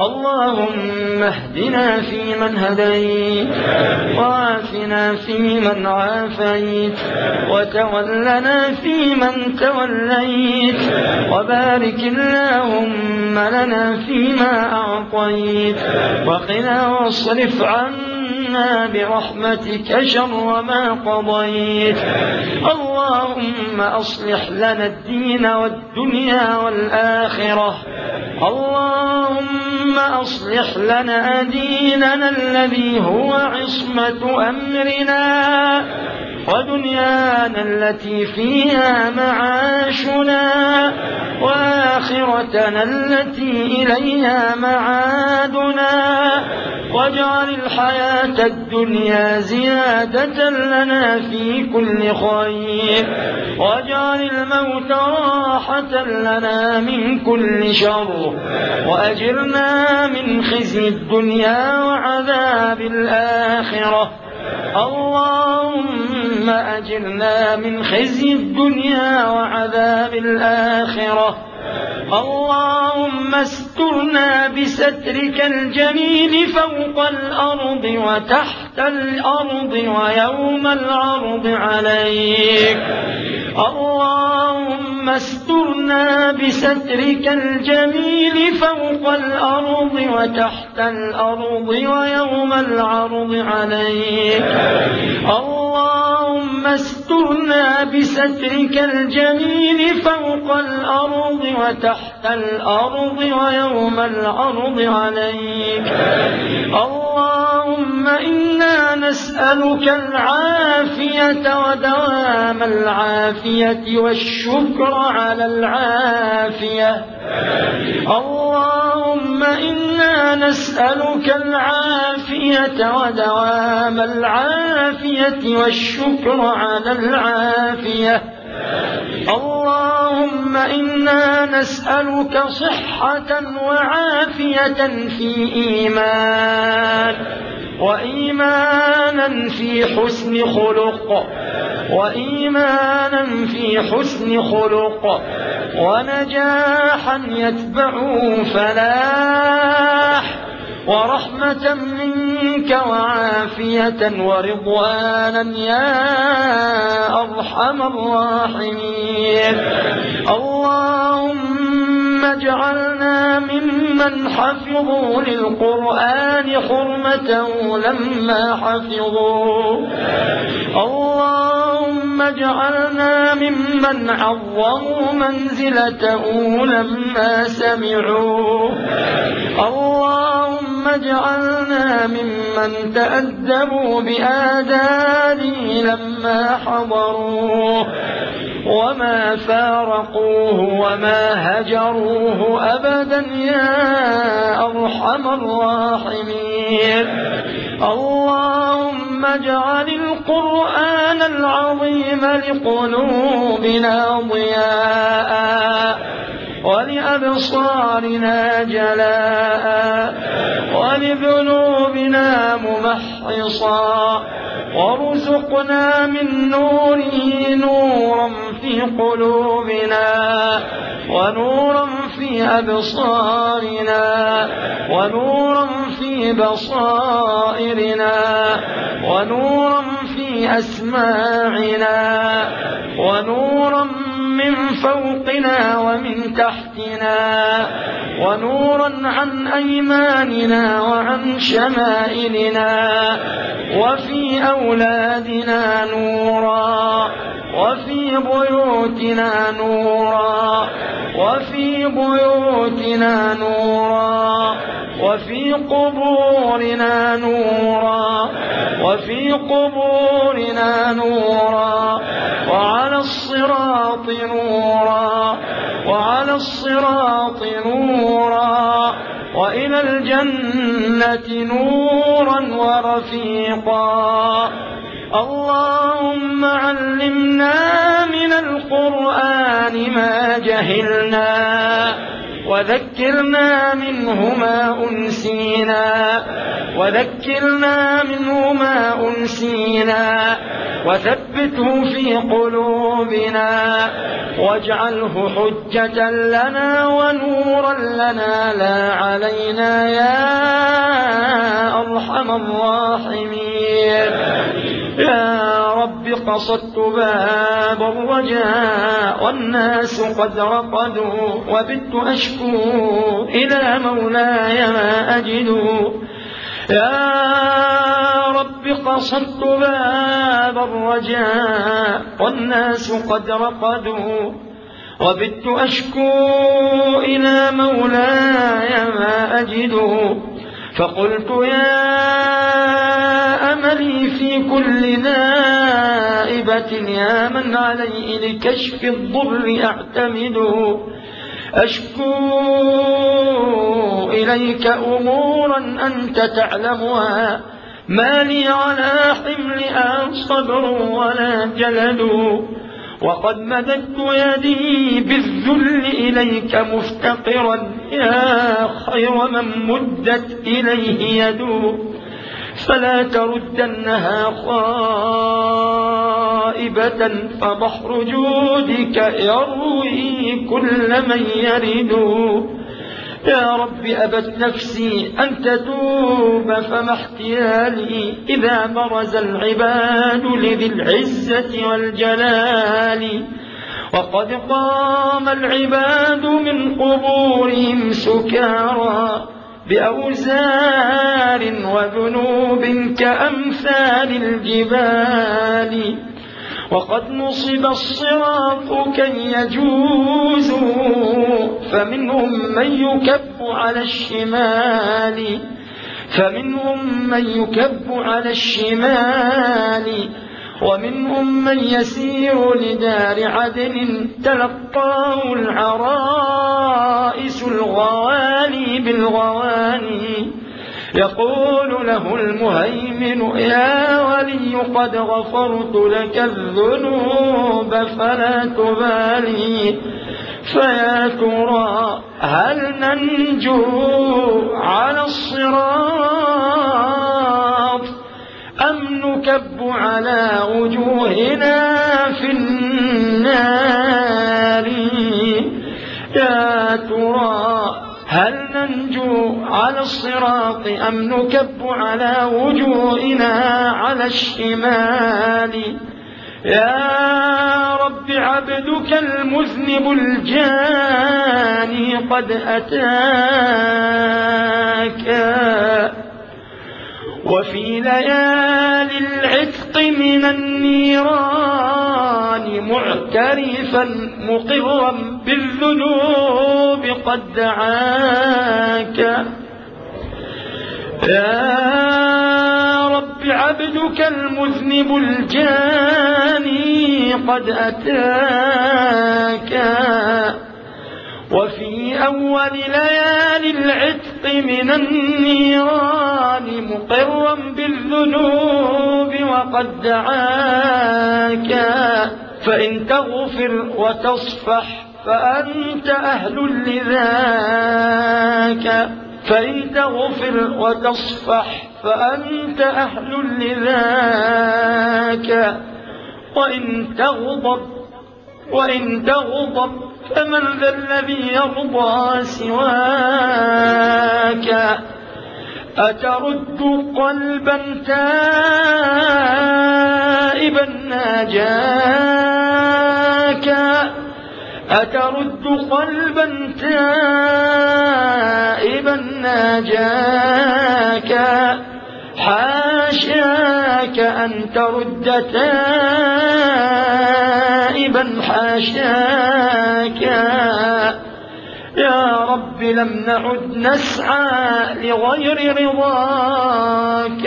اللهم اهدنا فيمن هديت وعافنا فيمن عافيت وتولنا فيمن توليت وبارك اللهم لنا فيما أعطيت وقنا واصرف عنا برحمتك شر ما قضيت. اللهم أصلح لنا الدين والدنيا والآخرة. اللهم أصلح لنا ديننا الذي هو عصمة أمرنا. ودنيانا التي فيها معاشنا وآخرتنا التي إليها معادنا واجعل الحياة الدنيا زيادة لنا في كل خير واجعل الموت راحة لنا من كل شر وأجرنا من خزي الدنيا وعذاب الآخرة اللهم أجرنا من خزي الدنيا وعذاب الآخرة. اللهم استرنا بسترك الجميل فوق الأرض وتحت الأرض ويوم العرض عليك. اللهم استرنا بسترك الجميل فوق الأرض وتحت الأرض ويوم العرض عليك. اللهم استرنا بسترك الجميل فوق الأرض وتحت الأرض ويوم العرض عليك. اللهم إنا نسألك العافية ودوام العافية والشكر على العافية. اللهم إنا نسألك العافية ودوام العافية والشكر على العافية. اللهم إنا نسألك صحة وعافية في إيمان وإيمانا في حسن خلق وإيمانا في حسن خلق. ونجاحا يتبعه فلاح ورحمة منك وعافية ورضوانا يا أرحم الراحمين. اللهم اجعلنا ممن حفظوا للقرآن حرمة لما حفظوا. اللهم اجعلنا ممن عظموا منزلته لما سمعوا. اللهم اجعلنا ممن تأدبوا بآدابه لما حضروه وما فارقوه وما هجروه أبدا يا أرحم الراحمين. اللهم اجعل القرآن العظيم لقلوبنا ضياء. ولأبصارنا جلاء ولذنوبنا ممحصا وارزقنا من نوره نورا في قلوبنا ونورا في أبصارنا ونورا في بصائرنا ونورا في أسماعنا ونورا من فوقنا ومن تحتنا ونورا عن أيماننا وعن شمائلنا وفي أولادنا نورا وفي بيوتنا نورا وفي بيوتنا نورا وفي قبورنا نورا وفي قبورنا نورا وعلى الصراط نورا وعلى الصراط نورا وإلى الجنة نورا ورفيقا. اللهم علمنا من القرآن ما جهلنا. وذكرنا منه ما أنسينا. وذكرنا منه ما أنسينا. وثبته في قلوبنا. واجعله حجة لنا ونورا لنا لا علينا يا أرحم الراحمين. يا رب قصدت باب الرجاء والناس قد رقدوا وبت أشكو إلى مولاي ما أجد. يا رب قصدت باب الرجاء والناس قد رقدوا وبت أشكو إلى مولاي ما أجد. فقلت يا أملي في كل نائبة يا من علي لكشف الضر أعتمد. أشكو إليك أمورا أنت تعلمها ما لي على حملها صبر ولا جلد وقد مددت يدي بالذل إليك مفتقرا يا خير من مدت إليه يد فلا تردنها خائبة فبحر جودك يروي كل من يرد. يا رب أبت نفسي أن تتوب فما احتيالي إذا برز العباد لذي العزة والجلال. وقد قام العباد من قبورهم سكارى. بأوزار وذنوب كأمثال الجبال. وقد نصب الصراط كي يجوزوا فمنهم من يكب على الشمال. فمنهم من يكب على الشمال. ومنهم من يسير لدار عدن تلقاه العرائس الغوالي بالغواني. يقول له المهيمن يا ولي قد غفرت لك الذنوب فلا تبالي. فيا ترى هل ننجو على الصراط أم نكب على وجوهنا في النار؟ يا ترى هل ننجو على الصراط أم نكب على وجوهنا على الشمال؟ يا رب عبدك المذنب الجاني قد أتاك. وفي ليالي العتق من النيران معترفا مقرا بالذنوب قد دعاك. يا رب عبدك المذنب الجاني قد أتاك. وفي أول ليالي العتق من النيران مقرا بالذنوب وقد دعاك. فإن تغفر وتصفح فأنت أهل لذاك. فإن تغفر وتصفح فأنت أهل لذاك. وإن تغضب وإن تغضب فمن ذا الذي يرضى سواك؟ أترد قلبا تائبا ناجاك؟ أترد قلبا تائبا ناجاك؟ حاشاك أن ترد تائبا حاشاك. يا رب لم نعد نسعى لغير رضاك.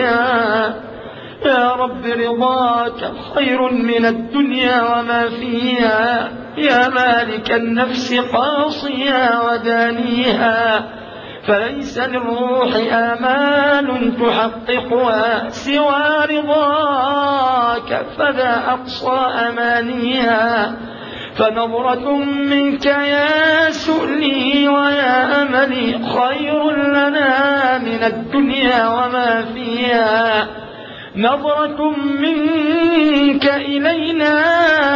يا رب رضاك خير من الدنيا وما فيها. يا مالك النفس قاصيا ودانيها. فليس للروح آمال تحققها سوى رضاك فذا أقصى أمانيها فنظرة منك يا سؤلي ويا أملي خير لنا من الدنيا وما فيها. نظرة منك إلينا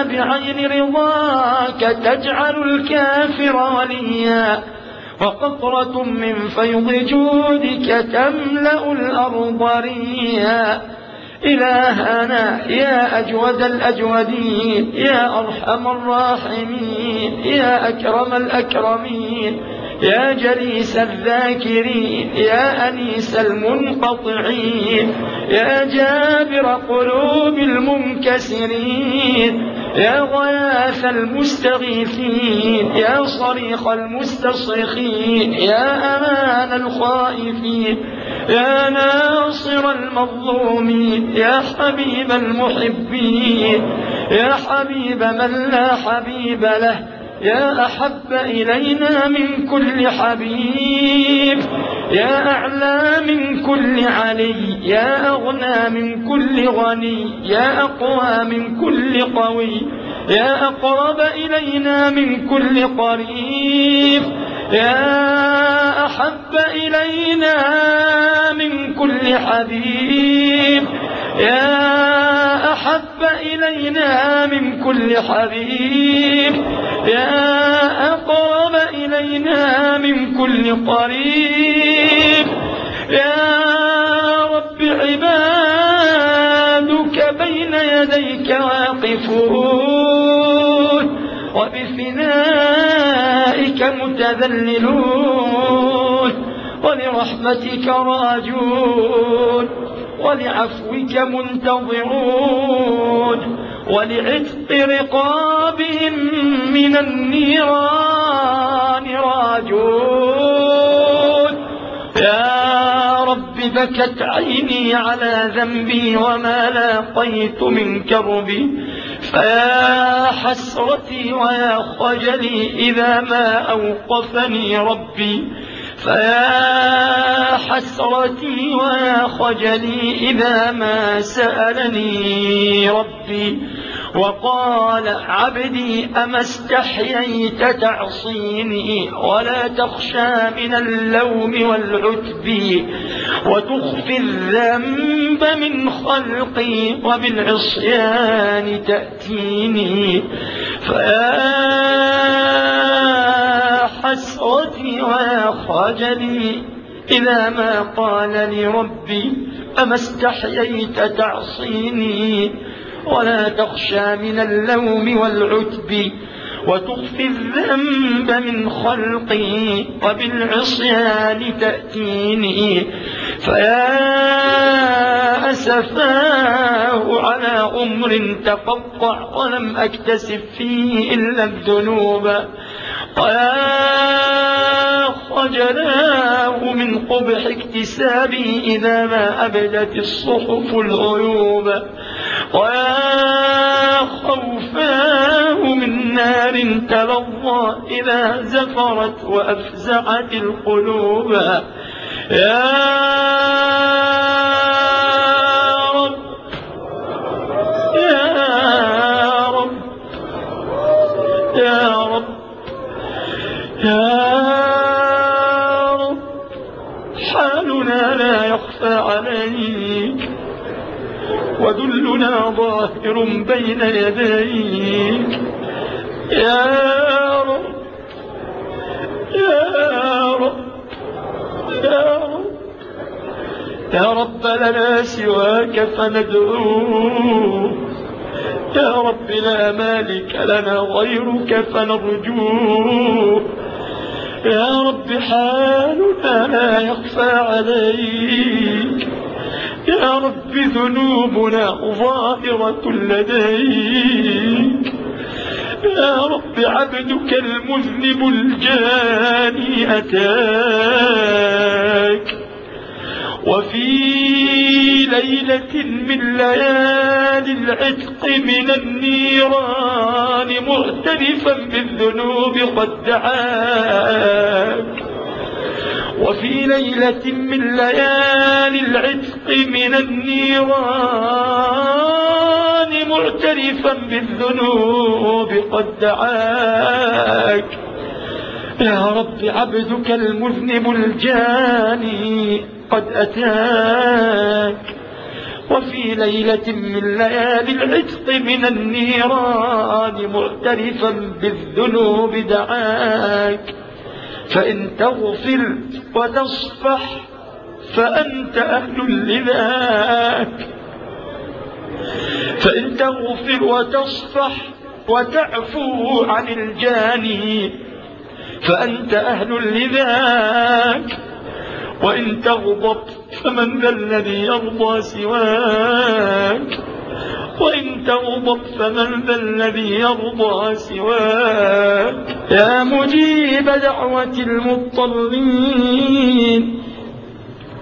بعين رضاك تجعل الكافر وليا. وقطرة من فيض جودك تملأ الأرض ريا إلهنا يا أجود الأجودين يا أرحم الراحمين يا أكرم الأكرمين. يا جليس الذاكرين يا أنيس المنقطعين يا جابر قلوب المنكسرين يا غياث المستغيثين يا صريخ المستصرخين يا أمان الخائفين يا ناصر المظلومين يا حبيب المحبين يا حبيب من لا حبيب له. يا أحب إلينا من كل حبيب يا أعلى من كل علي يا أغنى من كل غني يا أقوى من كل قوي يا أقرب إلينا من كل قريب يا أحب إلينا من كل حبيب. يا أحب إلينا من كل حبيب يا أقرب إلينا من كل قريب يا رب عبادك بين يديك واقفون وبفنائك متذللون ولرحمتك راجون. ولعفوك منتظرون ولعتق رقابهم من النيران راجون. يا رب بكت عيني على ذنبي وما لاقيت من كربي فيا حسرتي ويا خجلي إذا ما أوقفني ربي. فيا حسرتي ويا خجلي إذا ما سألني ربي وقال عبدي أما استحييت تعصيني ولا تخشى من اللوم والعتب وتخفي الذنب من خلقي وبالعصيان تأتيني فيا حسرتي ويا خجلي إذا ما قال لي ربي أما استحييت تعصيني؟ ولا تخشى من اللوم والعتب وتخفي الذنب من خلقي وبالعصيان تأتيني. فيا أسفاه على عمر تقطع ولم أكتسب فيه إلا الذنوب. ويا خجلاه من قبح اكتسابي إذا ما أبدت الصحف العيوب ويا خوفاه من نار تلظى إذا زفرت وأفزعت القلوب. يا رب حالنا لا يخفى عليك. وذلنا ظاهر بين يديك. يا رب يا رب يا رب. يا رب لنا سواك فندعوه يا رب لا مالك لنا غيرك فنرجوه. يا رب حالنا لا يخفى عليك. يا رب ذنوبنا ظاهرة لديك. يا رب عبدك المذنب الجاني أتاك. وفي ليلة من ليالي العتق من النيران مغترفا بالذنوب قد دعاك وفي ليلة من ليالي العتق من النيران معترفا بالذنوب قد دعاك. يا رب عبدك المذنب الجاني قد أتاك. وفي ليلة من ليالي العتق من النيران معترفا بالذنوب دعاك. فإن تغفر وتصفح فأنت أهل لذاك. فإن تغفر وتصفح وتعفو عن الجاني فأنت أهل لذاك. وإن تغضب فمن ذا الذي يرضى سواك. وإن تغضب فمن ذا الذي يرضى سواك. يا مجيب دعوة المضطرين.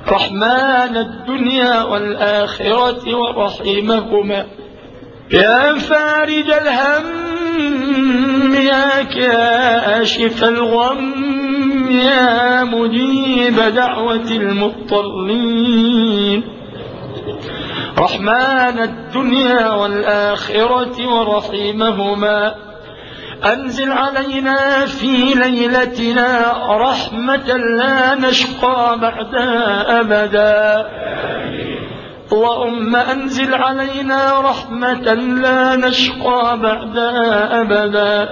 رحمن الدنيا والآخرة ورحيمهما يا فارج الهم يا كاشف الغم. يا مجيب دعوة المضطرين. رحمن الدنيا والآخرة ورحيمهما أنزل علينا في ليلتنا رحمة لا نشقى بعدها أبدا. اللهم أنزل علينا رحمة لا نشقى بعدها أبدا.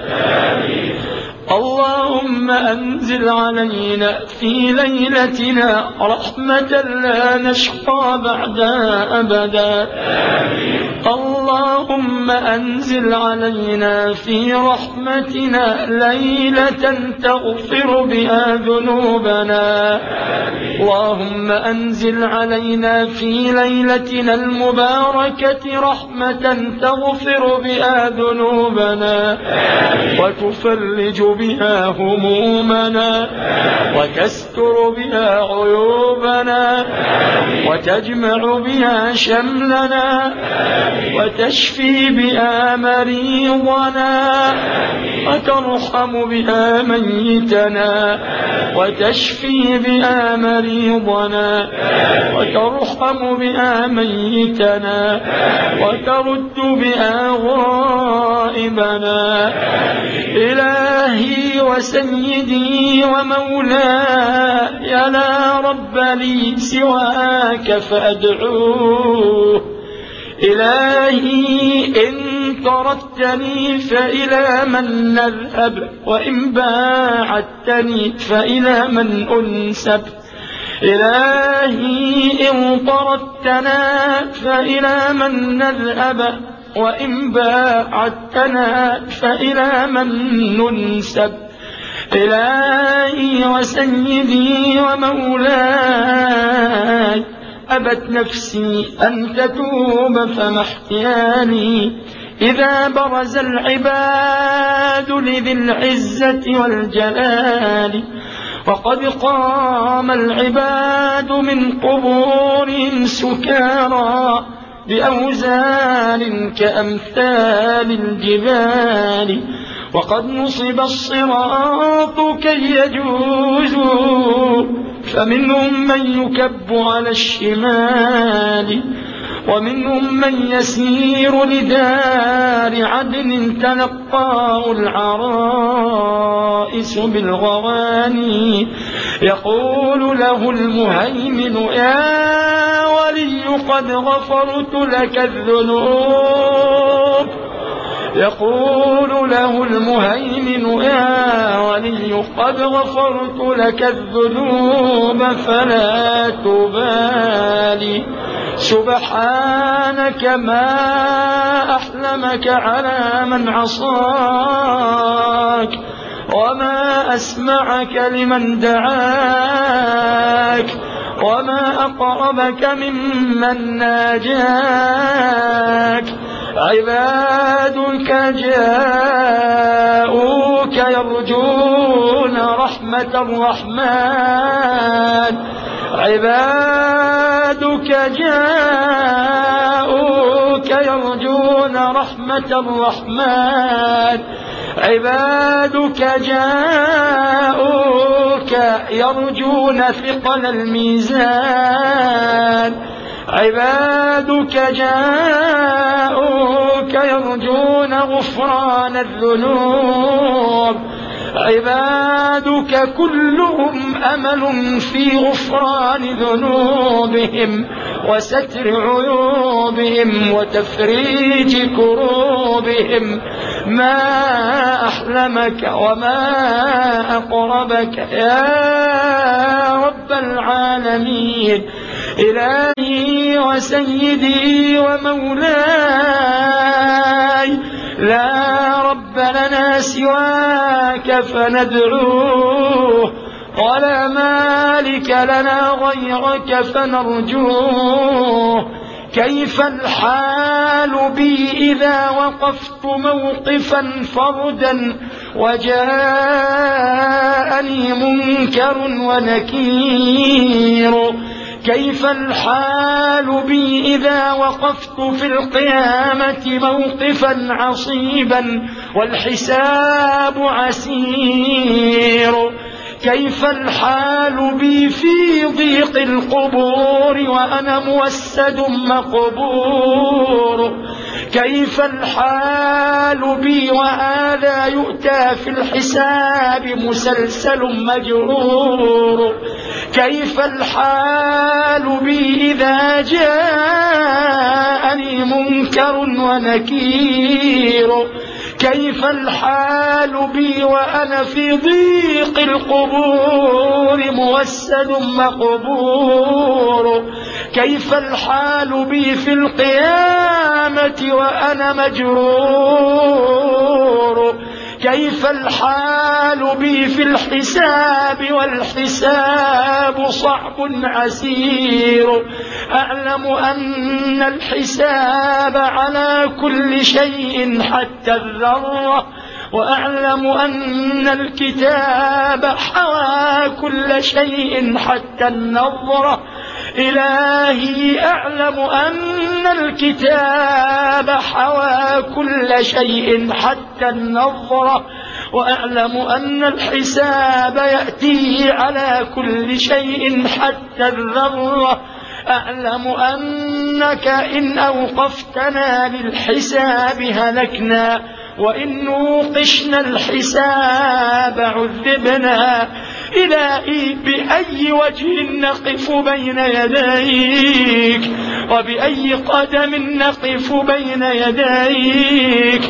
اللهم أنزل علينا في ليلتنا رحمة لا نشقى بعدها أبدا. اللهم أنزل علينا في رحمتنا ليلة تغفر بها ذنوبنا. اللهم أنزل علينا في ليلتنا المباركة رحمة تغفر بها ذنوبنا. وتفرج بها همومنا وتستر بها عيوبنا وتجمع بها شملنا وتشفي بها مريضنا وترحم بها ميتنا وتشفي بها مريضنا وترحم بها ميتنا وترد بها غائبنا. إلهي وسيدي ومولاي لا رب لي سواك فأدعوه. إلهي إن طردتني فإلى من نذهب وإن باعدتني فإلى من أنسب. إلهي إن طردتنا فإلى من نذهب وإن باعدتنا فإلى من ننسب إلهي وسيدي ومولاي أبت نفسي أن تتوب فما احتيالي إذا برز العباد لذي العزة والجلال وقد قام العباد من قبورهم سكارى. بأوزان كأمثال الجبال وقد نصب الصراط كي يجوزوا فمنهم من يكب على الشمال ومنهم من يسير لدار عدن تلقاه العرائس بالغواني. يقول له المهيمن يا ولي قد غفرت لك الذنوب. يقول له المهيمن يا ولي قد غفرت لك الذنوب فلا تبالي. سبحانك ما أحلمك على من عصاك وما أسمعك لمن دعاك. وما أقربك ممن ناجاك عبادك جاءوك يرجون رحمة الرحمن عبادك جاءوك يرجون رحمة الرحمن عبادك جاءوك يرجون ثقل الميزان. عبادك جاءوك يرجون غفران الذنوب. عبادك كلهم أمل في غفران ذنوبهم. وستر عيوبهم وتفريج كروبهم. ما أحلمك وما أقربك يا رب العالمين. إلهي وسيدي ومولاي لا رب لنا سواك فندعوه. ولا مالك لنا غيرك فنرجوه. كيف الحال بي إذا وقفت موقفا فردا وجاءني منكر ونكير؟ كيف الحال بي إذا وقفت في القيامة موقفا عصيبا والحساب عسير؟ كيف الحال بي في ضيق القبور وأنا موسد مقبور؟ كيف الحال بي وهذا يؤتى في الحساب مسلسل مجرور؟ كيف الحال بي إذا جاءني منكر ونكير؟ كيف الحال بي وأنا في ضيق القبور موسد مقبور؟ كيف الحال بي في القيامة وأنا مجرور؟ كيف الحال بي في الحساب والحساب صعب عسير. أعلم أن الحساب على كل شيء حتى الذرة. وأعلم أن الكتاب حوى كل شيء حتى النظرة. إلهي أعلم أن الكتاب حوى كل شيء حتى النظرة وأعلم أن الحساب يأتي على كل شيء حتى الذرة. أعلم أنك إن أوقفتنا للحساب هلكنا وإن نوقشنا الحساب عذبنا. إلهي بأي وجه نقف بين يديك وبأي قدم نقف بين يديك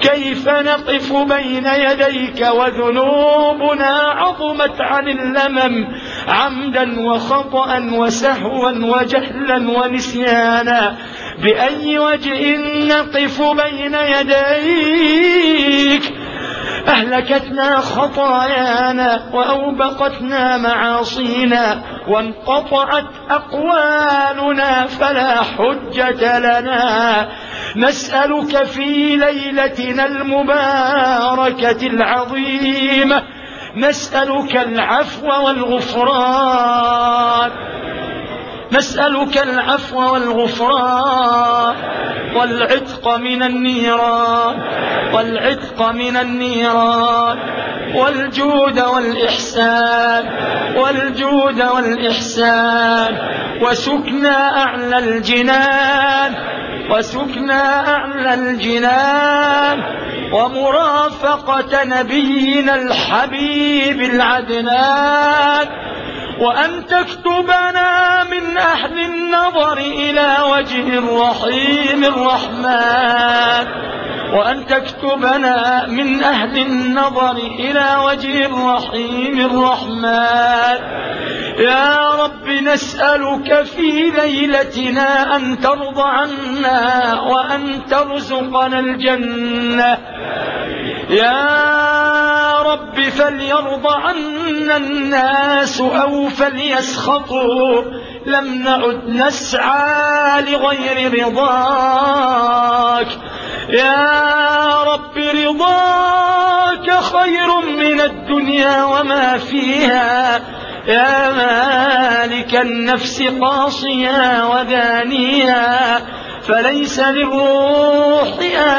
كيف نقف بين يديك وذنوبنا عظمت عن اللمم عمدا وخطأ وسهوا وجهلا ونسيانا بأي وجه نقف بين يديك أهلكتنا خطايانا وأوبقتنا معاصينا وانقطعت أقوالنا فلا حجة لنا. نسألك في ليلتنا المباركة العظيمة. نسألك العفو والغفران. نسألك العفو والغفران. والعتق من النيران. والعتق من النيران. والجود والإحسان. والجود والإحسان. وسكنا أعلى الجنان. وسكنا أعلى الجنان. ومرافقة نبينا الحبيب العدنان. وأن تكتبنا من أهل النظر إلى وجه الرحيم الرحمن. وأن تكتبنا من أهل النظر إلى وجه الرحيم الرحمن. يا رب نسألك في ليلتنا أن ترضى عنا وأن ترزقنا الجنة. يا رب فليرضى عنا الناس أو فليسخطوا. لم نعد نسعى لغير رضاك. يا رب رضاك خير من الدنيا وما فيها. يا مالك النفس قاصيا ودانيا فليس للروح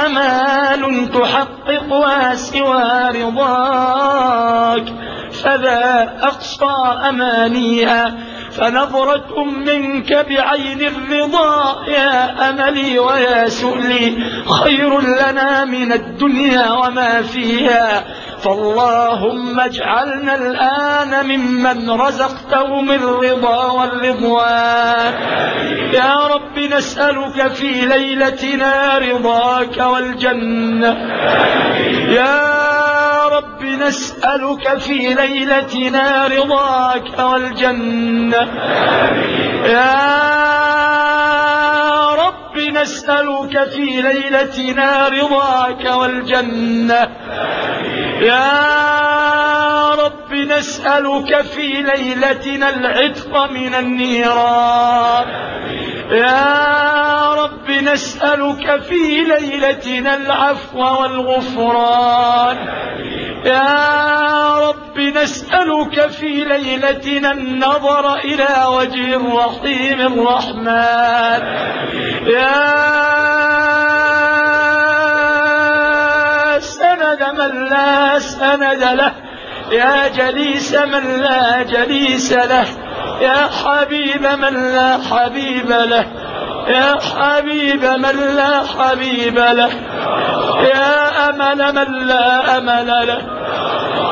آمال تحققها سوى رضاك. فذا أقصى أمانيها. فنظرة منك بعين الرضا يا أملي ويا سؤلي. خير لنا من الدنيا وما فيها. فاللهم اجعلنا الآن ممن رزقتهم الرضا والرضوان. يا رب نسألك في ليلتنا رضاك والجنة. يا رب نسألك في ليلتنا رضاك والجنة. يا رب نسألك في ليلتنا رضاك والجنة. يا رب نسألك في ليلتنا العتق من النيران. يا رب نسألك في ليلتنا العفو والغفران. يا رب نسألك في ليلتنا النظر إلى وجه الرحيم الرحمن. يا سند من لا سند له. يا جليس من لا جليس له يا حبيب من لا حبيب له يا حبيب من لا حبيب له يا أمل من لا أمل له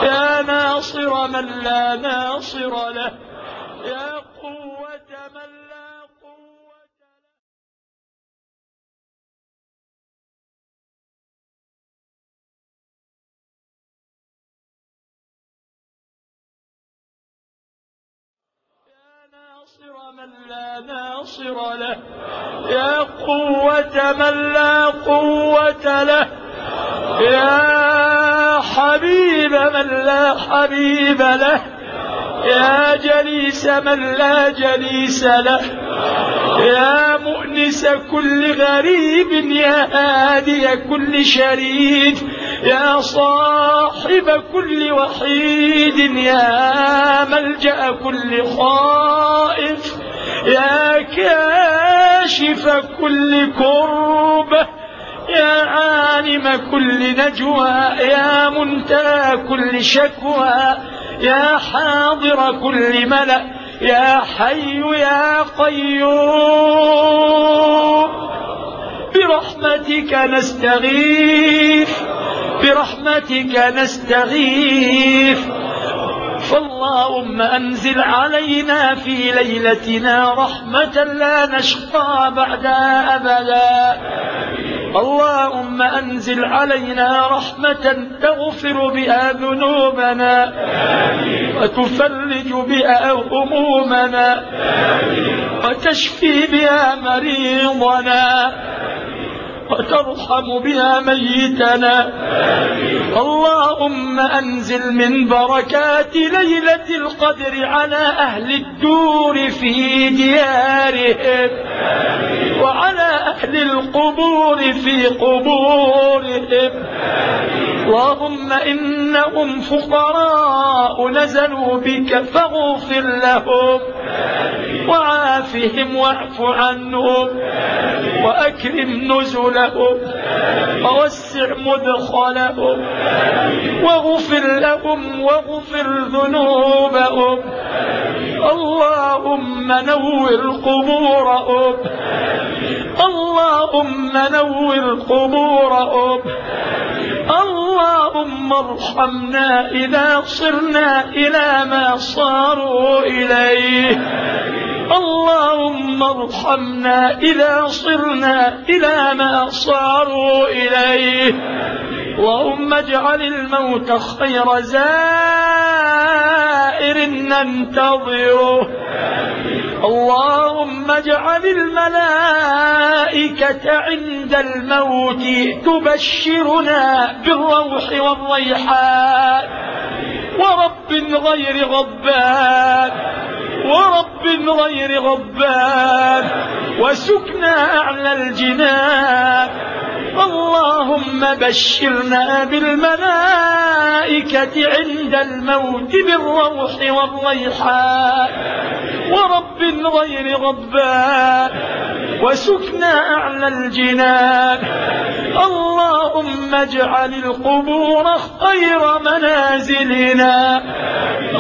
يا ناصر من لا ناصر له يا قوة من ناصر من لا ناصر له. يا قوة من لا قوة له. يا حبيب من لا حبيب له. يا جليس من لا جليس له. يا مؤنس كل غريب يا هادي كل شريد يا صاحب كل وحيد يا ملجأ كل خائف يا كاشف كل كرب يا عالم كل نجوى يا منتهى كل شكوى يا حاضر كل ملأ يا حي يا قيوم. برحمتك نستغيث. برحمتك نستغيث. فاللهم أنزل علينا في ليلتنا رحمة لا نشقى بعدها أبدا. اللهم أنزل علينا رحمة تغفر بها ذنوبنا وتفرج بها همومنا وتشفي بها مريضنا. وترحم بها ميتنا. اللهم أنزل من بركات ليلة القدر على أهل الدور في ديارهم وعلى أهل القبور في قبورهم. اللهم إنهم فقراء نزلوا بك فاغفر لهم. وعافهم واعف عنهم. وأكرم نزلهم. ووسع مدخلهم. واغفر لهم واغفر ذنوبهم. اللهم نور قبورهم. اللهم نور قبورهم. اللهم ارحمنا إذا صرنا إلى ما صاروا إليه. اللهم ارحمنا إذا صرنا إلى ما صاروا إليه. اللهم اجعل الموت خير زائر ننتظره. اللهم اجعل الملائكة عند الموت تبشرنا بالروح والريحان. ورب غير غبان ورب غير غبان وسكنا أعلى الجنان اللهم بشرنا بالملائكة عند الموت بالروح والريحان. ورب غير غبان وسكنا أعلى الجنان. اللهم اجعل القبور خير منازلنا.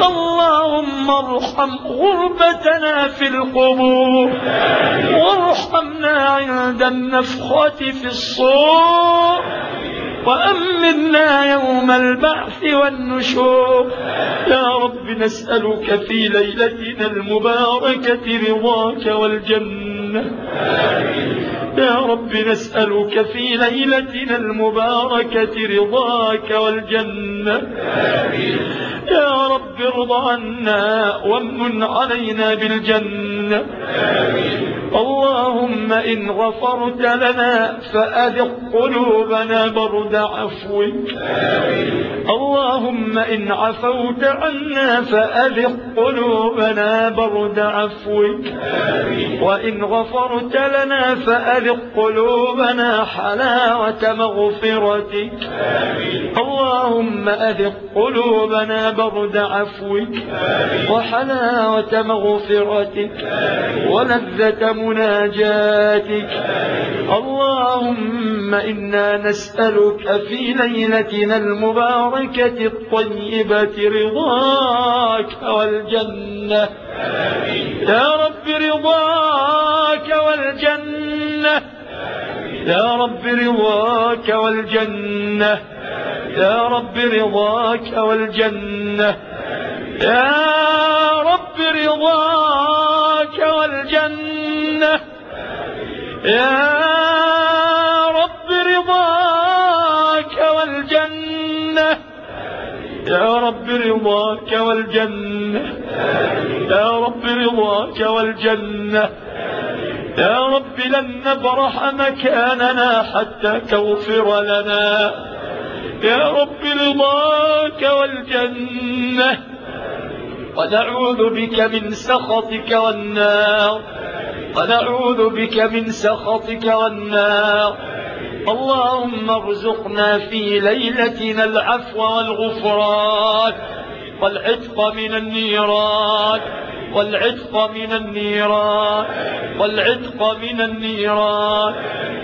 اللهم ارحم غربتنا في القبور. وارحمنا عند النفخة في الصور. وأمنا يوم البعث والنشور. يا رب نسألك في ليلتنا المباركة رضاك والجنة. يا رب نسألك في ليلتنا المباركة رضاك والجنة. يا رب ارض عنا وامن علينا بالجنة. اللهم إن غفرت لنا فأذق قلوبنا برد عفوك اللهم إن عفوت عنا فأذق قلوبنا برد عفوك وإن غفرت لنا فأذق قلوبنا حلاوة مغفرتك. اللهم أذق قلوبنا برد عفوك. وحلاوة مغفرتك. ولذة مناجاتك. اللهم إنا نسألك في ليلتنا المباركة الطيبة رضاك والجنة. يا رب رضاك والجنة. يا رب رضاك والجنة. يا رب رضاك والجنة. يا رب رضاك والجنة. يا رب رضاك والجنة. يا رب رضاك والجنة. يا رب رضاك والجنة. يا رب لن نبرح مكاننا حتى تغفر لنا. يا رب رضاك والجنة. ونعوذ بك من سخطك والنار. ونعوذ بك من سخطك والنار. اللهم ارزقنا في ليلتنا العفو والغفران. والعتق من النيران. والعتق من النيران. والعتق من النيران.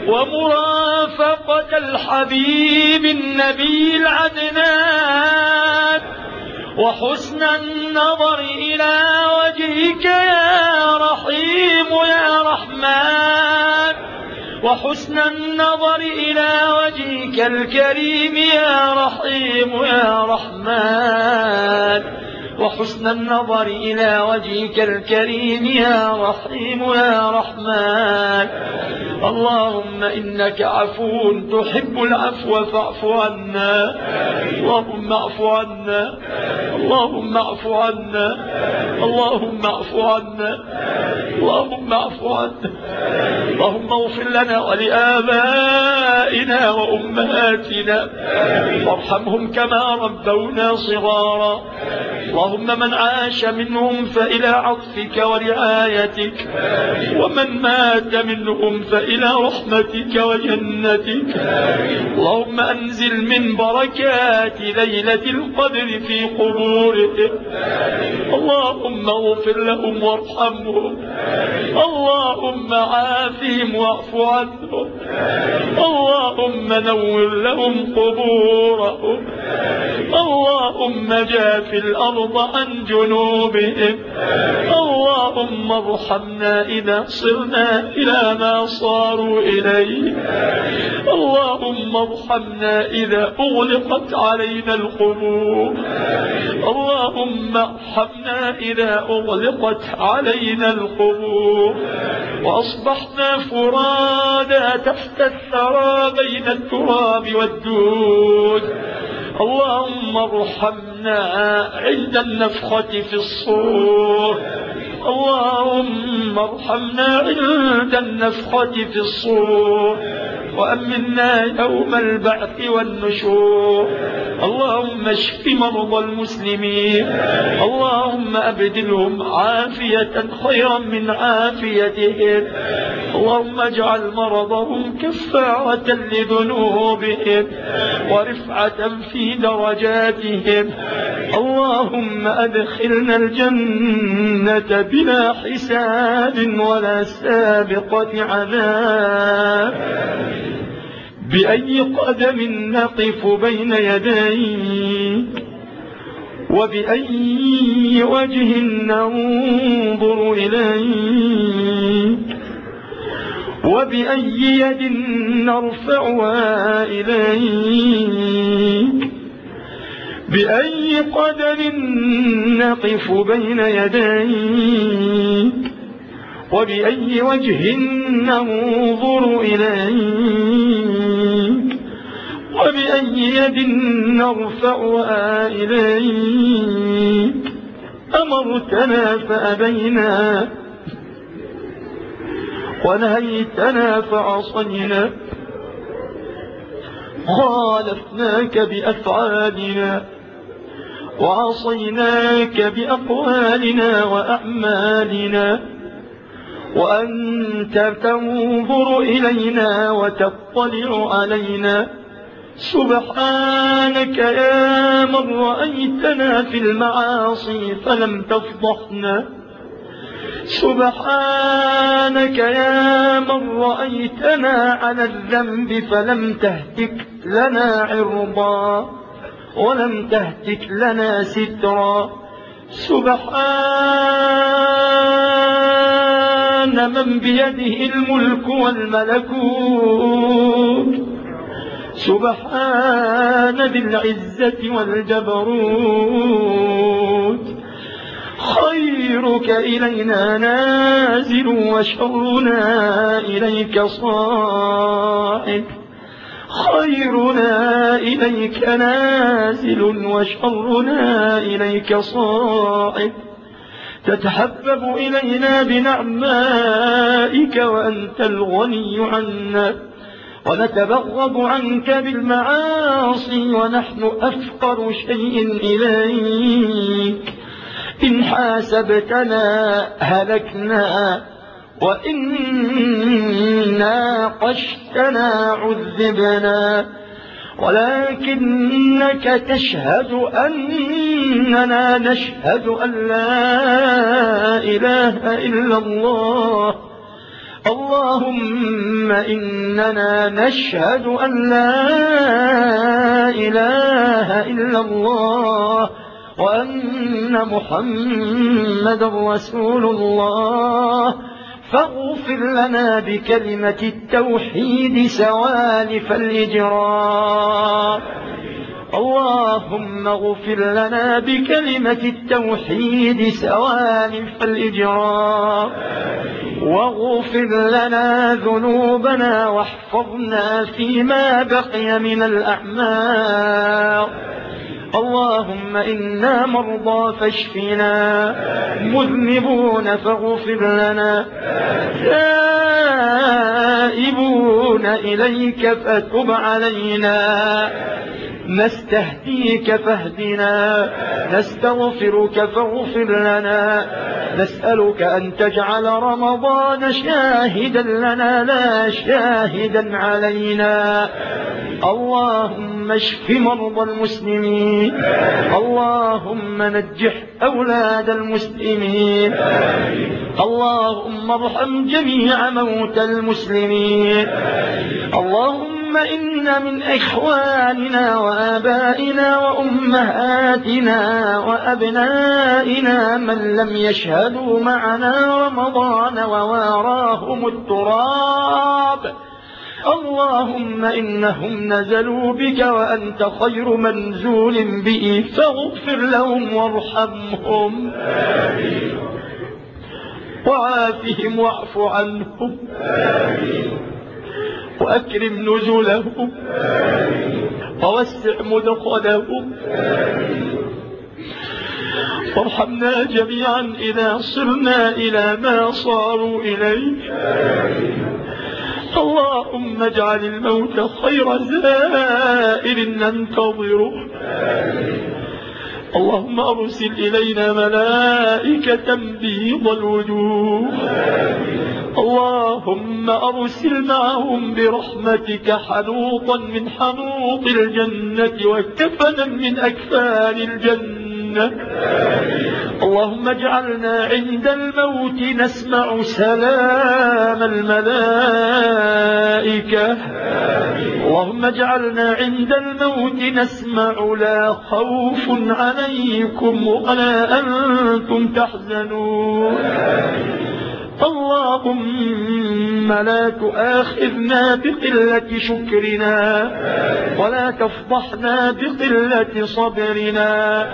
ومرافقة الحبيب النبي العدنان. وحسن النظر إلى وجهك يا رحيم يا رحمن. وحسن النظر إلى وجهك الكريم يا رحيم يا رحمن. وحسن النظر إلى وجهك الكريم يا رحيم يا رحمن. اللهم إنك عفو تحب العفو فاعف عنا. اللهم اعف عنا. اللهم اعف عنا. اللهم اعف عنا. اللهم اعف عنا. اللهم اغفر لنا ولآبائنا وأمهاتنا. وارحمهم كما ربونا صغارا. اللهم من عاش منهم فإلى عطفك ورعايتك ومن مات منهم فإلى رحمتك وجنتك. اللهم أنزل من بركات ليلة القدر في قبورهم. اللهم اغفر لهم وارحمهم. اللهم عافهم واعف عنهم. اللهم نور لهم قبورهم. اللهم جاف الأرض عن جنوبهم. اللهم ارحمنا إذا صرنا إلى ما صاروا إليه. اللهم ارحمنا إذا أغلقت علينا القبور اللهم ارحمنا إذا أغلقت علينا القبور وأصبحنا فرادا تحت الثرى بين التراب والدود. اللهم ارحمنا عند النفخة في الصور. اللهم ارحمنا عند النفخة في الصور. وأمنا يوم البعث والنشور. اللهم اشف مرضى المسلمين. اللهم أبدلهم عافية خيرا من عافيتهم. اللهم اجعل مرضهم كفارة لذنوبهم ورفعة في درجاتهم. اللهم أدخلنا الجنة بلا حساب ولا سابقة عذاب. بأي قدم نقف بين يديك وبأي وجه ننظر إليك وبأي يد نرفعها إليك بأي قدر نقف بين يديك وبأي وجه ننظر إليك؟ وبأي يد نرفعها إليك؟ أمرتنا فأبينا ونهيتنا فعصينا خالفناك بأفعالنا وعصيناك بأقوالنا وأعمالنا. وأنت تنظر إلينا وتطلع علينا. سبحانك يا من رأيتنا في المعاصي فلم تفضحنا. سبحانك يا من رأيتنا على الذنب فلم تهتك لنا عرضا ولم تهتك لنا سترا. سبحان من بيده الملك والملكوت. سبحان ذي العزة والجبروت. خيرك إلينا نازل وشرنا إليك صاعد خيرنا إليك نازل وشرنا إليك صاعد تتحبب إلينا بنعمائك وأنت الغني عنا ونتبغض عنك بالمعاصي ونحن أفقر شيء إليك. إن حاسبتنا هلكنا وإن ناقشتنا عذبنا ولكنك تشهد أننا نشهد أن لا إله إلا الله. اللهم إننا نشهد أن لا إله إلا الله وأن محمد رسول الله. فاغفر لنا بكلمة التوحيد سوالف الإجرام. اللهم اغفر لنا بكلمة التوحيد سوالف الإجرام واغفر لنا ذنوبنا واحفظنا فيما بقي من الأعمال اللهم إنا مرضى فاشفنا. مذنبون فاغفر لنا. تائبون إليك فتب علينا. نستهديك فاهدنا نستغفرك فاغفر لنا نسألك أن تجعل رمضان شاهدا لنا لا شاهدا علينا. اللهم اشف مرضى المسلمين اللهم نجح أولاد المسلمين اللهم ارحم جميع موتى المسلمين اللهم إن من إخواننا وآبائنا وأمهاتنا وأبنائنا من لم يشهدوا معنا رمضان وواراهم التراب. اللهم إنهم نزلوا بك وأنت خير منزول به فاغفر لهم وارحمهم. وعافهم واعف عنهم. آمين وأكرم نزلهم. ووسع مدخلهم. وارحمنا جميعا إذا صرنا إلى ما صاروا إليه. اللهم اجعل الموت خير زائر ننتظره اللهم أرسل إلينا ملائكة بيض الوجوه. اللهم أرسل معهم برحمتك حنوطا من حنوط الجنة وكفنا من أكفان الجنة. الجنة. اللهم اجعلنا عند الموت نسمع سلام الملائكة. اللهم اجعلنا عند الموت نسمع لا خوف عليكم ولا أنتم تحزنون. اللهم لا تؤاخذنا بقلة شكرنا ولا تفضحنا بقلة صبرنا.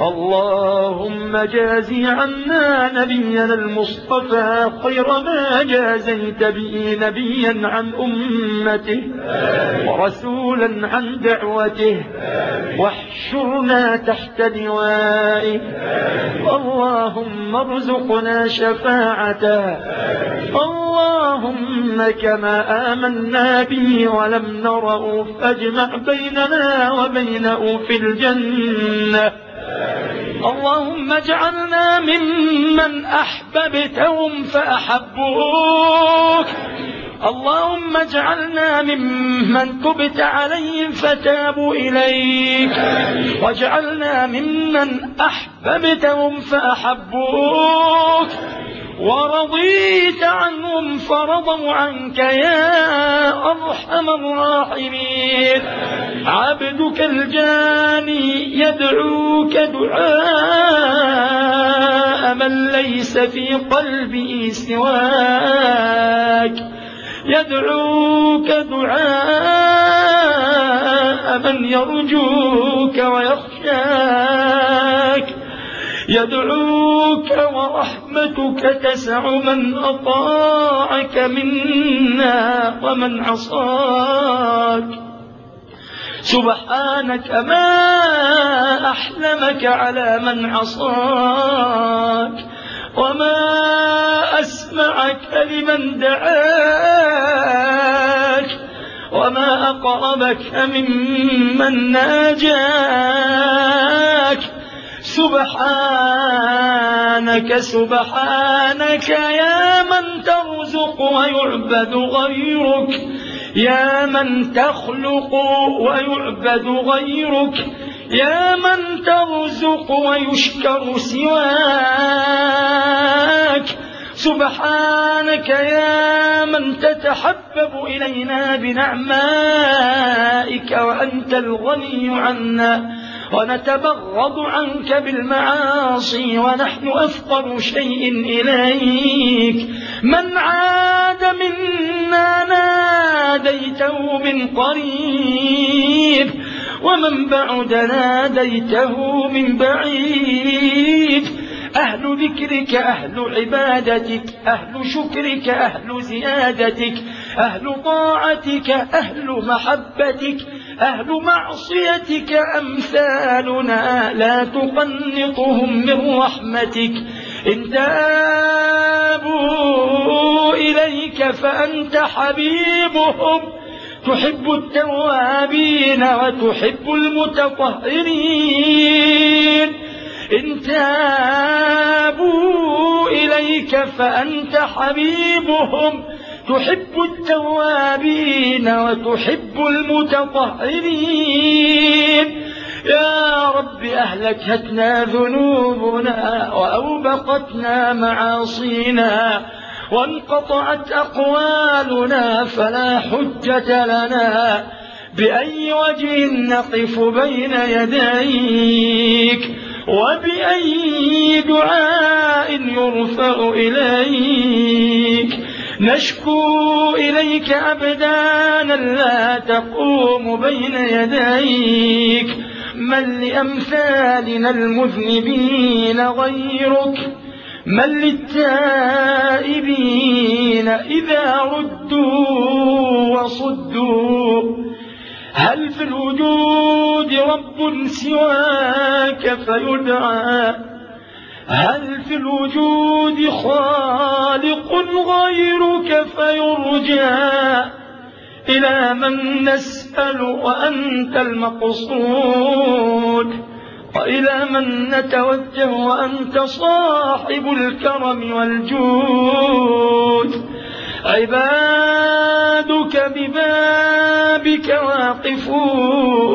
اللهم جازي عنا نبينا المصطفى خير ما جازيت به نبيا عن أمته ورسولا عن دعوته واحشرنا تحت لوائه اللهم ارزقنا شفاعته اللهم كما آمنا به ولم نره فاجمع بيننا وبينه في الجنة. اللهم اجعلنا ممن أحببتهم فأحبوك. اللهم اجعلنا ممن تبت عليهم فتابوا إليك. واجعلنا ممن أحببتهم فأحبوك. ورضيت عنهم فرضوا عنك يا أرحم الراحمين. عبدك الجاني يدعوك دعاء من ليس في قلبه سواك. يدعوك دعاء من يرجوك ويخشاك. يدعوك ورحمتك تسع من أطاعك منا ومن عصاك. سبحانك ما أحلمك على من عصاك. وما أسمعك لمن دعاك. وما أقربك ممن ناجاك. سبحانك سبحانك يا من ترزق ويعبد غيرك يا من تخلق ويعبد غيرك يا من ترزق ويشكر سواك. سبحانك يا من تتحبب إلينا بنعمائك وأنت الغني عنا. ونتبغض عنك بالمعاصي ونحن أفقر شيء إليك. من عاد منا ناديته من قريب ومن بعد ناديته من بعيد. أهل ذكرك أهل عبادتك أهل شكرك أهل زيادتك. أهل طاعتك أهل محبتك أهل معصيتك أمثالنا لا تقنطهم من رحمتك. إن تابوا إليك فأنت حبيبهم. تحب التوابين وتحب المتطهرين. إن تابوا إليك فأنت حبيبهم. تحب التوابين وتحب المتطهرين. يا رب أهلكتنا ذنوبنا وأوبقتنا معاصينا وانقطعت أقوالنا فلا حجة لنا. بأي وجه نقف بين يديك وبأي دعاء يرفع إليك. نشكو إليك أبدانا لا تقوم بين يديك من لأمثالنا المذنبين غيرك من للتائبين إذا ردوا وصدوا هل في الوجود رب سواك فيدعى هل في الوجود خالق غيرك فيرجى إلى من نسأل وأنت المقصود وإلى من نتوجه وأنت صاحب الكرم والجود عبادك ببابك واقفون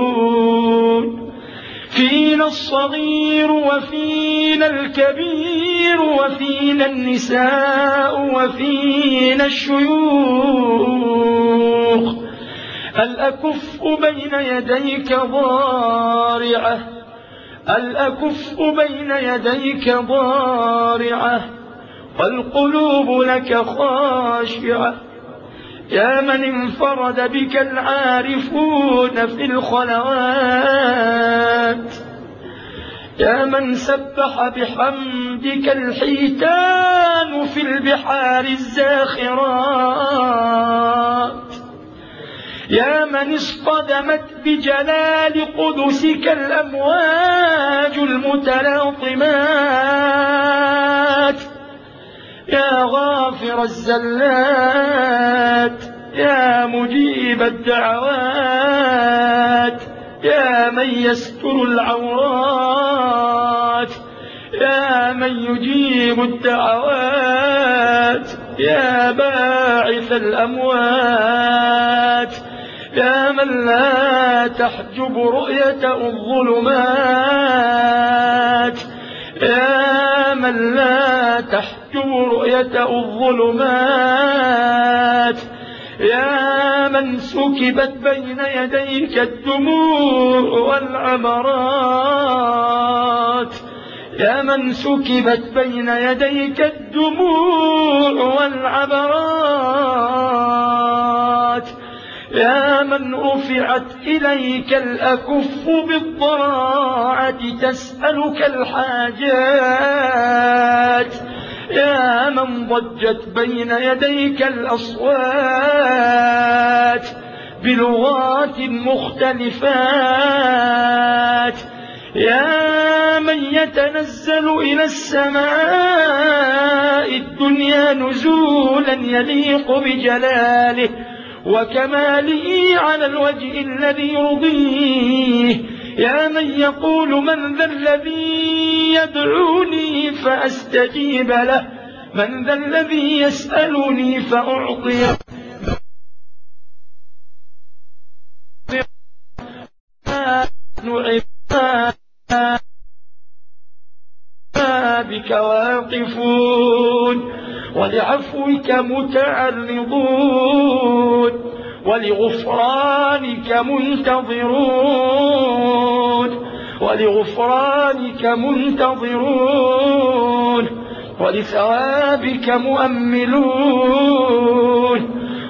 في نص الصغير وفينا الكبير وفينا النساء وفينا الشيوخ. الأكف بين يديك ضارعة. الأكف بين يديك ضارعة. والقلوب لك خاشعة. يا من انفرد بك العارفون في الخلوات. يا من سبح بحمدك الحيتان في البحار الزاخرات. يا من اصطدمت بجلال قدسك الأمواج المتلاطمات. يا غافر الزلات يا مجيب الدعوات يا من يستر العورات يا من يجيب الدعوات يا باعث الأموات يا من لا تحجب رؤية الظلمات يا من لا تحجب رؤية الظلمات. يا من سكبت بين يديك الدموع والعبرات يا من سكبت بين يديك الدموع والعبرات يا من رفعت إليك الأكف بالضراعة تسألك الحاجات. يا من ضجت بين يديك الأصوات بلغات مختلفات. يا من يتنزل إلى السماء الدنيا نزولا يليق بجلاله وكماله على الوجه الذي يرضيه. يا من يقول من ذا الذي يدعوني فأستجيب له. من ذا الذي يسألني فأعطيه بك واقفون. ولعفوك متعرضون. ولغفرانك منتظرون ولغفرانك منتظرون ولثوابك مؤملون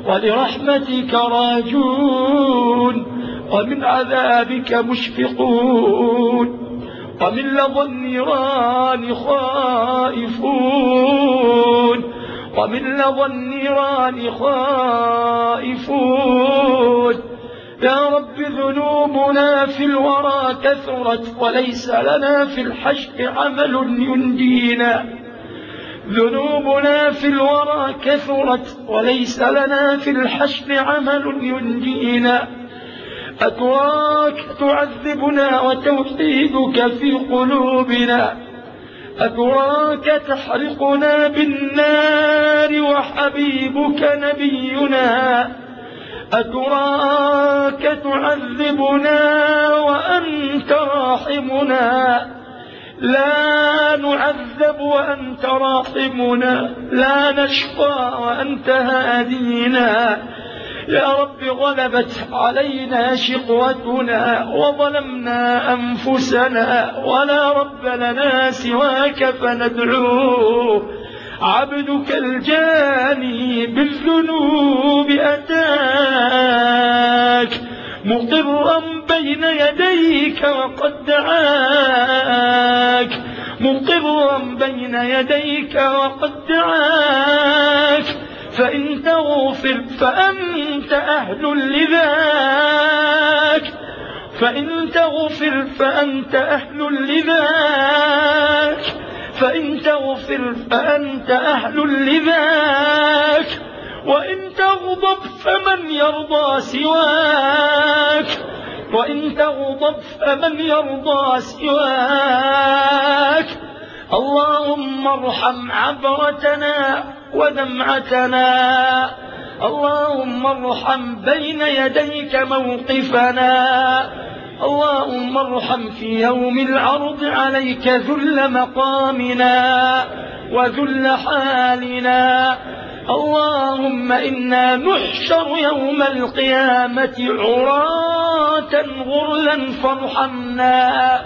ولرحمتك راجون ومن عذابك مشفقون ومن لظى النيران خائفون. ومن لظى النيران خائفون يا رب ذنوبنا في الورى كثرت وليس لنا في الحشر عمل ينجينا. ذنوبنا في الورى كثرت وليس لنا في الحشر عمل ينجينا. أتراك تعذبنا وتوحيدك في قلوبنا. أتراك تحرقنا بالنار وحبيبك نبينا. أتراك تعذبنا وأنت راحمنا. لا نعذب وأنت راحمنا. لا نشقى وأنت هادينا. يا رب غلبت علينا شقوتنا وظلمنا أنفسنا ولا رب لنا سواك فندعوه عبدك الجاني بالذنوب أتاك. مقرا بين يديك وقد دعاك. مقرا بين يديك وقد دعاك. فإن تغفر فأنت أهل لذاك. فإن تغفر فأنت أهل لذاك. فإن تغفر فأنت أهل لذاك. وإن تغضب فمن يرضى سواك. وإن تغضب فمن يرضى سواك. اللهم ارحم عبرتنا. ودمعتنا. اللهم ارحم بين يديك موقفنا. اللهم ارحم في يوم العرض عليك ذل مقامنا وذل حالنا. اللهم إنا نحشر يوم القيامة عراة غرلا فارحمنا.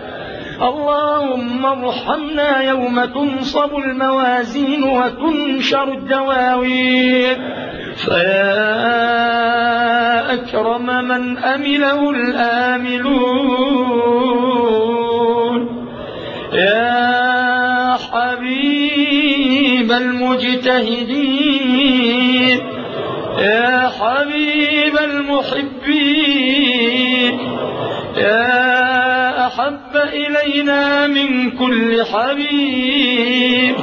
اللهم ارحمنا يوم تنصب الموازين وتنشر الدواوين. فيا أكرم من أمله الآملون. يا حبيب المجتهدين. يا حبيب المحبين. يا أحب إلينا من كل حبيب.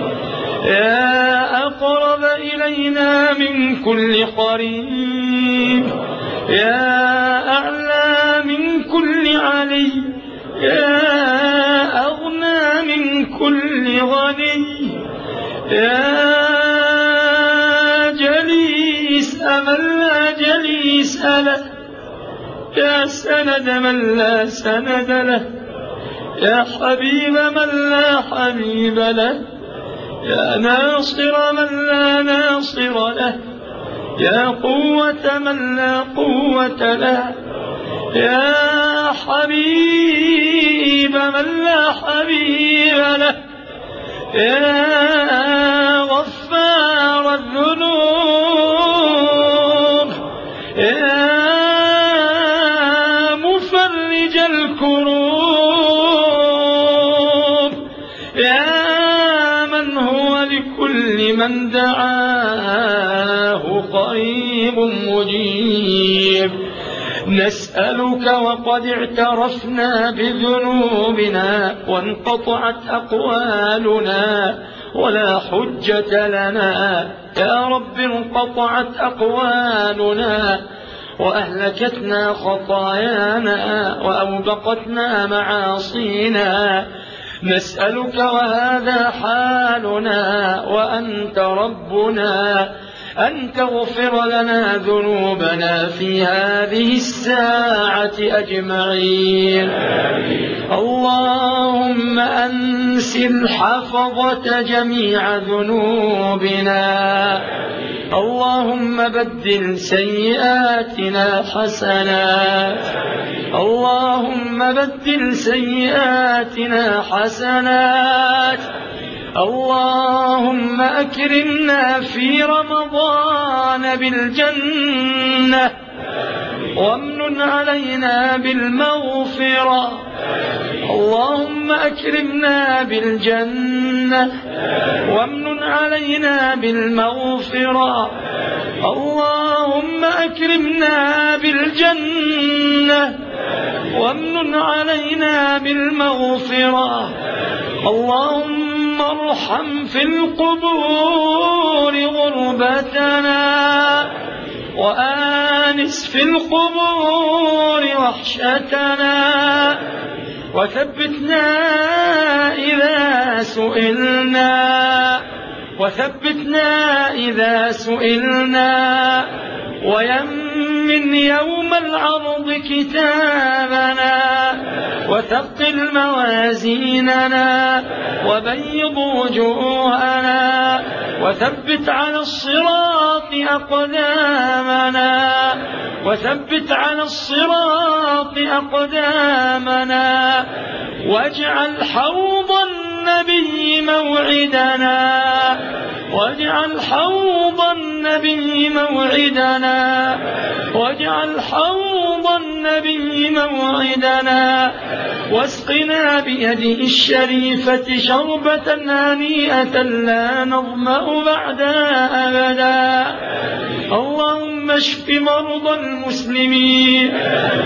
يا أقرب إلينا من كل قريب. يا أعلى من كل علي. يا أغنى من كل غني. يا جليس أمن لا جليس له يا سند من لا سند له. يا حبيب من لا حبيب له. يا ناصر من لا ناصر له. يا قوة من لا قوة له. يا حبيب من لا حبيب له. يا غفار الذنوب دعاه قريب مجيب. نسألك وقد اعترفنا بذنوبنا وانقطعت أقوالنا ولا حجة لنا. يا رب انقطعت أقوالنا وأهلكتنا خطايانا وأوبقتنا معاصينا. نسألك وهذا حالنا وأنت ربنا أن تغفر لنا ذنوبنا في هذه الساعة أجمعين. اللهم أنسل حفظة جميع ذنوبنا. اللهم بدل سيئاتنا حسنات اللهم بدل سيئاتنا حسنات اللهم أكرمنا في رمضان بالجنة. وامن علينا بالمغفرة. اللهم أكرمنا بالجنة. وامن علينا بالمغفرة. اللهم أكرمنا بالجنة. وامن علينا بالمغفرة. اللهم ارحم في القبور غربتنا. وآنس في القبور وحشتنا وثبتنا إذا سئلنا وثبتنا إذا سئلنا ويمن يوم العرض كتابنا وثقل موازيننا وبيض وجوهنا وثبت على الصراط أقدامنا وثبت على الصراط أقدامنا واجعل حوض النبي موعدنا. واجعل حوض النبي موعدنا. واجعل حوض النبي موعدنا. واسقنا بيده الشريفة شربة هنيئة لا نظمأ بعدها أبدا. اللهم اشف مرضى المسلمين.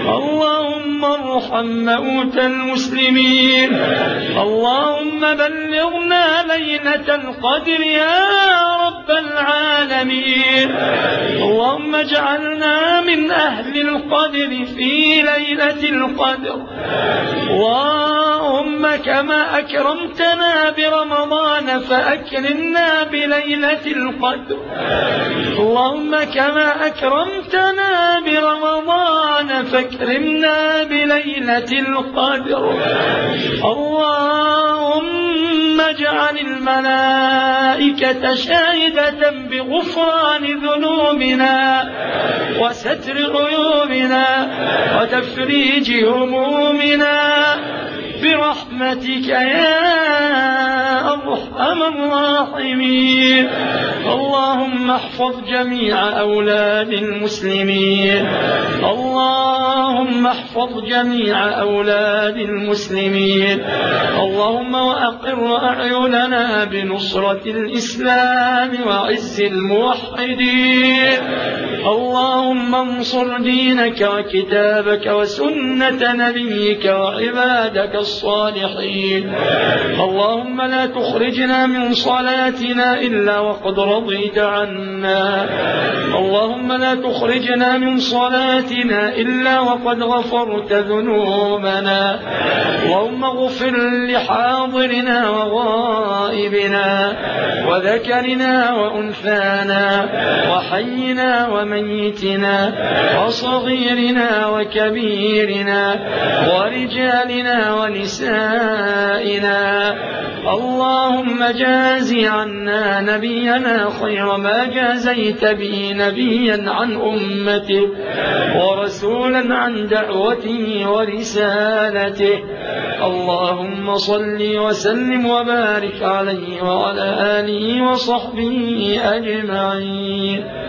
اللهم ارحم موتى المسلمين. اللهم بلغنا ليلة القدر يا رب العالمين. اللهم اجعلنا من أهل القدر في ليلة القدر. اللهم كما أكرمتنا برمضان فأكرمنا بليلة القدر. اللهم كما أكرمتنا برمضان فاكرمنا بليلة القدر. اللهم اجعل الملائكة شاهدة بغفران ذنوبنا وستر عيوبنا وتفريج همومنا برحمتك يا أرحم الراحمين؟ اللهم احفظ جميع أولاد المسلمين. اللهم احفظ جميع أولاد المسلمين. اللهم وأقر أعيننا بنصرة الإسلام وعز الموحدين. اللهم انصر دينك وكتابك وسنة نبيك وعبادك الصالحين. اللهم لا تخرجنا من صلاتنا إلا وقد رضيت عنا. اللهم لا تخرجنا من صلاتنا إلا وقد غفرت ذنوبنا. اللهم اغفر لحاضرنا وغائبنا وذكرنا وأنثانا وحينا وميتنا وصغيرنا وكبيرنا ورجالنا ونسائنا. اللهم جاز عنا نبينا خير ما جازيت به نبيا عن أمته ورسولا عن دعوته ورسالته. اللهم صل وسلم وبارك عليه وعلى آله وصحبه أجمعين.